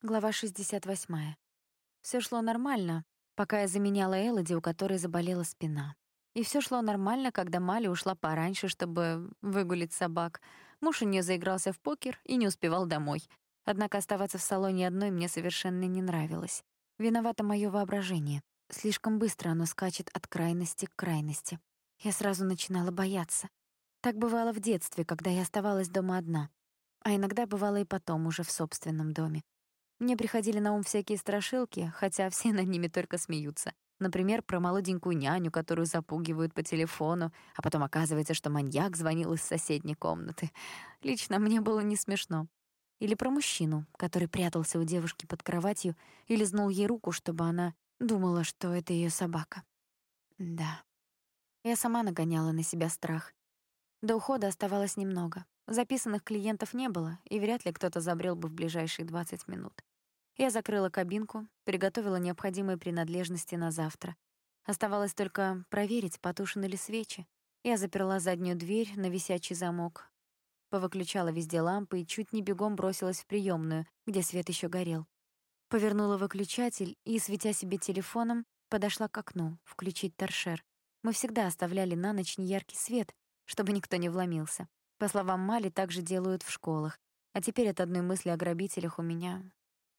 Глава 68. Все шло нормально, пока я заменяла Элоди, у которой заболела спина. И все шло нормально, когда Мали ушла пораньше, чтобы выгулить собак. Муж у нее заигрался в покер и не успевал домой. Однако оставаться в салоне одной мне совершенно не нравилось. Виновато мое воображение. Слишком быстро оно скачет от крайности к крайности. Я сразу начинала бояться. Так бывало в детстве, когда я оставалась дома одна. А иногда бывало и потом, уже в собственном доме. Мне приходили на ум всякие страшилки, хотя все над ними только смеются. Например, про молоденькую няню, которую запугивают по телефону, а потом оказывается, что маньяк звонил из соседней комнаты. Лично мне было не смешно. Или про мужчину, который прятался у девушки под кроватью и лизнул ей руку, чтобы она думала, что это ее собака. Да. Я сама нагоняла на себя страх. До ухода оставалось немного. Записанных клиентов не было, и вряд ли кто-то забрел бы в ближайшие 20 минут. Я закрыла кабинку, приготовила необходимые принадлежности на завтра. Оставалось только проверить, потушены ли свечи. Я заперла заднюю дверь на висячий замок, повыключала везде лампы и чуть не бегом бросилась в приемную, где свет еще горел. Повернула выключатель и, светя себе телефоном, подошла к окну, включить торшер. Мы всегда оставляли на ночь неяркий свет, чтобы никто не вломился. По словам Мали, так же делают в школах. А теперь от одной мысли о грабителях у меня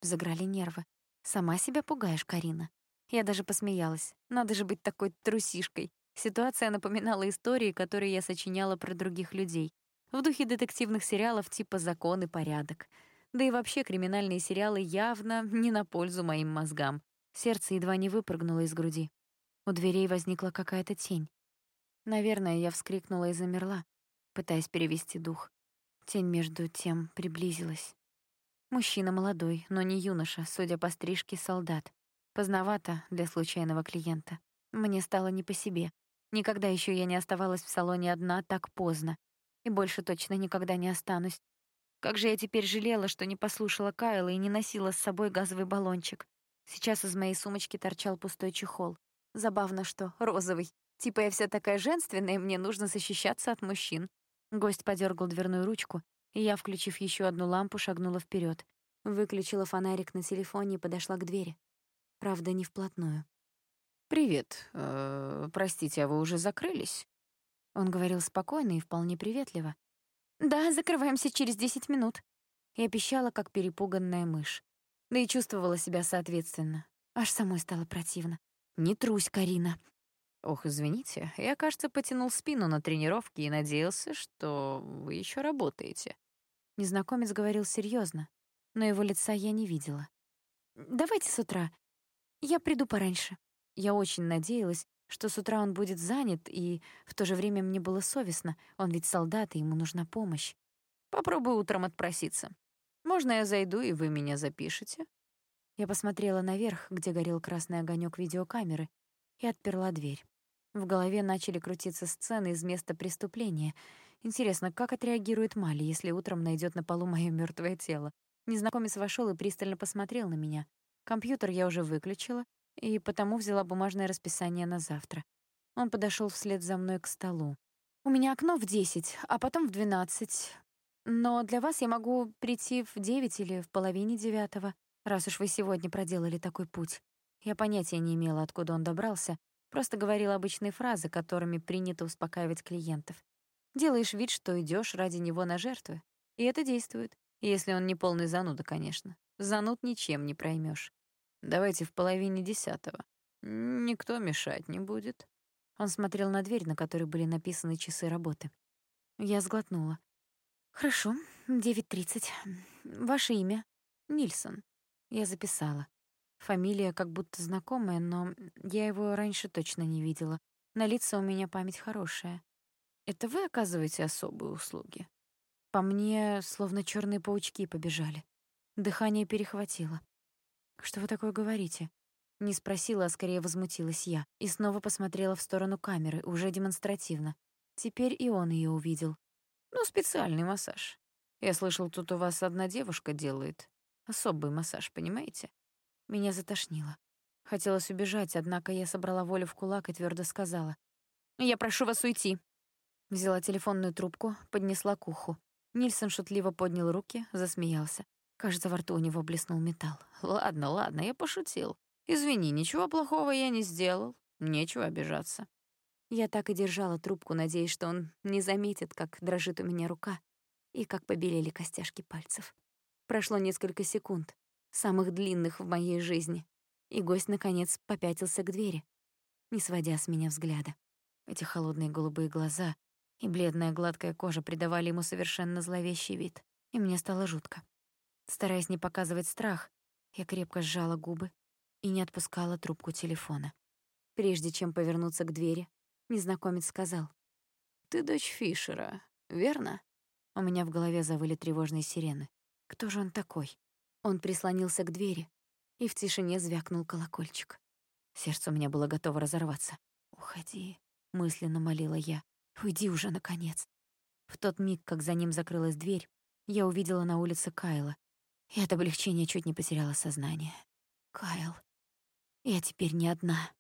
Заграли нервы. «Сама себя пугаешь, Карина». Я даже посмеялась. Надо же быть такой трусишкой. Ситуация напоминала истории, которые я сочиняла про других людей. В духе детективных сериалов типа «Закон и порядок». Да и вообще криминальные сериалы явно не на пользу моим мозгам. Сердце едва не выпрыгнуло из груди. У дверей возникла какая-то тень. Наверное, я вскрикнула и замерла, пытаясь перевести дух. Тень между тем приблизилась. Мужчина молодой, но не юноша, судя по стрижке, солдат. Поздновато для случайного клиента. Мне стало не по себе. Никогда еще я не оставалась в салоне одна так поздно. И больше точно никогда не останусь. Как же я теперь жалела, что не послушала Кайла и не носила с собой газовый баллончик. Сейчас из моей сумочки торчал пустой чехол. Забавно, что розовый. Типа я вся такая женственная, мне нужно защищаться от мужчин. Гость подергал дверную ручку, и я, включив еще одну лампу, шагнула вперед, выключила фонарик на телефоне и подошла к двери. Правда, не вплотную. «Привет. Э, простите, а вы уже закрылись?» Он говорил спокойно и вполне приветливо. «Да, закрываемся через десять минут». Я пищала, как перепуганная мышь. Да и чувствовала себя соответственно. Аж самой стало противно. «Не трусь, Карина. Ох, извините, я, кажется, потянул спину на тренировке и надеялся, что вы еще работаете. Незнакомец говорил серьезно, но его лица я не видела. Давайте с утра. Я приду пораньше. Я очень надеялась, что с утра он будет занят, и в то же время мне было совестно. Он ведь солдат, и ему нужна помощь. Попробую утром отпроситься. Можно я зайду, и вы меня запишете? Я посмотрела наверх, где горел красный огонек видеокамеры, и отперла дверь. В голове начали крутиться сцены из места преступления. Интересно, как отреагирует Мали, если утром найдет на полу мое мертвое тело? Незнакомец вошел и пристально посмотрел на меня. Компьютер я уже выключила, и потому взяла бумажное расписание на завтра. Он подошел вслед за мной к столу. «У меня окно в десять, а потом в двенадцать. Но для вас я могу прийти в девять или в половине девятого, раз уж вы сегодня проделали такой путь». Я понятия не имела, откуда он добрался, просто говорила обычные фразы, которыми принято успокаивать клиентов. Делаешь вид, что идешь ради него на жертвы. И это действует. Если он не полный зануда, конечно. Зануд ничем не проймешь. Давайте в половине десятого. Никто мешать не будет. Он смотрел на дверь, на которой были написаны часы работы. Я сглотнула. «Хорошо, девять тридцать. Ваше имя?» «Нильсон». Я записала. Фамилия как будто знакомая, но я его раньше точно не видела. На лица у меня память хорошая. Это вы оказываете особые услуги? По мне словно черные паучки побежали. Дыхание перехватило. Что вы такое говорите? Не спросила, а скорее возмутилась я, и снова посмотрела в сторону камеры, уже демонстративно. Теперь и он ее увидел. Ну, специальный массаж. Я слышал, тут у вас одна девушка делает. Особый массаж, понимаете? Меня затошнило. Хотелось убежать, однако я собрала волю в кулак и твердо сказала. «Я прошу вас уйти». Взяла телефонную трубку, поднесла к уху. Нильсон шутливо поднял руки, засмеялся. Кажется, во рту у него блеснул металл. «Ладно, ладно, я пошутил. Извини, ничего плохого я не сделал. Нечего обижаться». Я так и держала трубку, надеясь, что он не заметит, как дрожит у меня рука и как побелели костяшки пальцев. Прошло несколько секунд, самых длинных в моей жизни, и гость, наконец, попятился к двери, не сводя с меня взгляда. Эти холодные голубые глаза и бледная гладкая кожа придавали ему совершенно зловещий вид, и мне стало жутко. Стараясь не показывать страх, я крепко сжала губы и не отпускала трубку телефона. Прежде чем повернуться к двери, незнакомец сказал. «Ты дочь Фишера, верно?» У меня в голове завыли тревожные сирены. Кто же он такой? Он прислонился к двери, и в тишине звякнул колокольчик. Сердце у меня было готово разорваться. «Уходи», — мысленно молила я. «Уйди уже, наконец». В тот миг, как за ним закрылась дверь, я увидела на улице Кайла, и от облегчения чуть не потеряла сознание. Кайл, я теперь не одна.